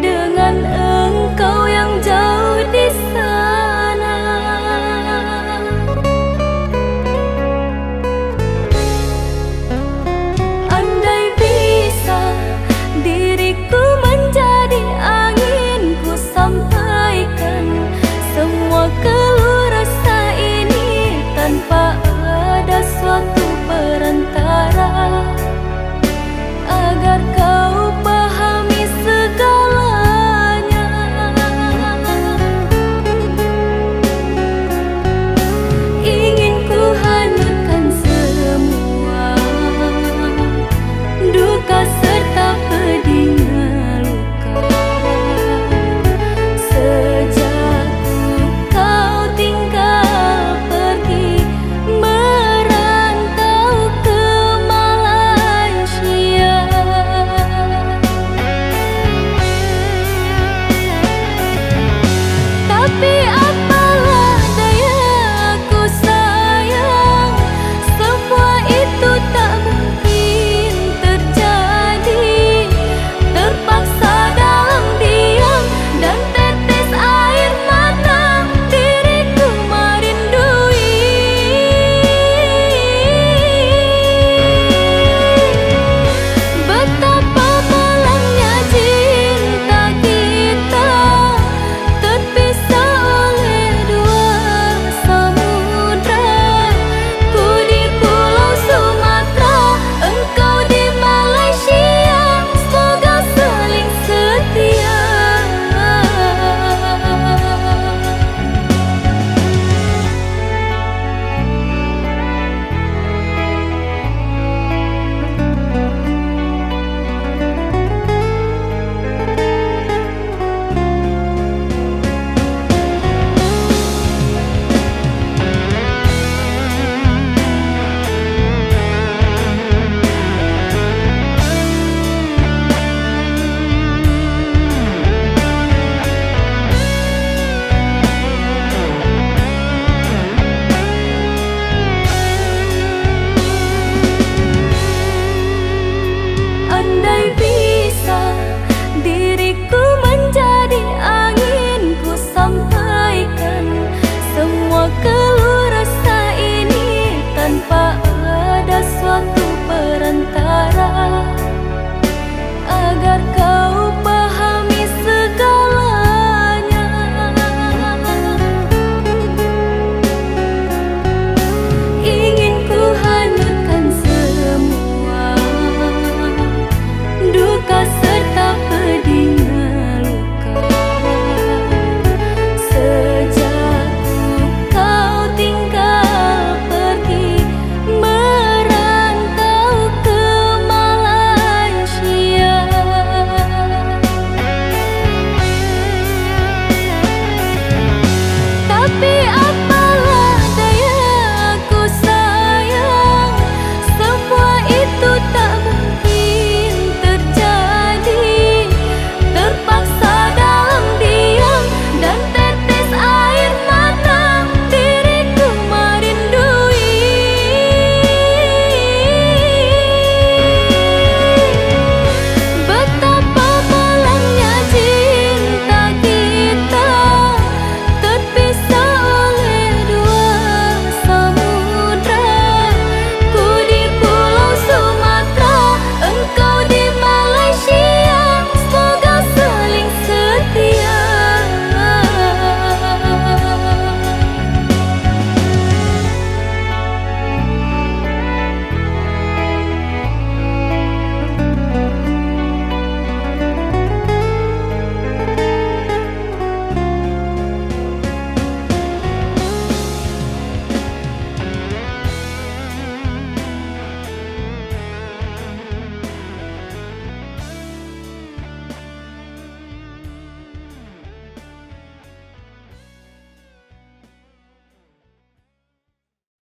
dengan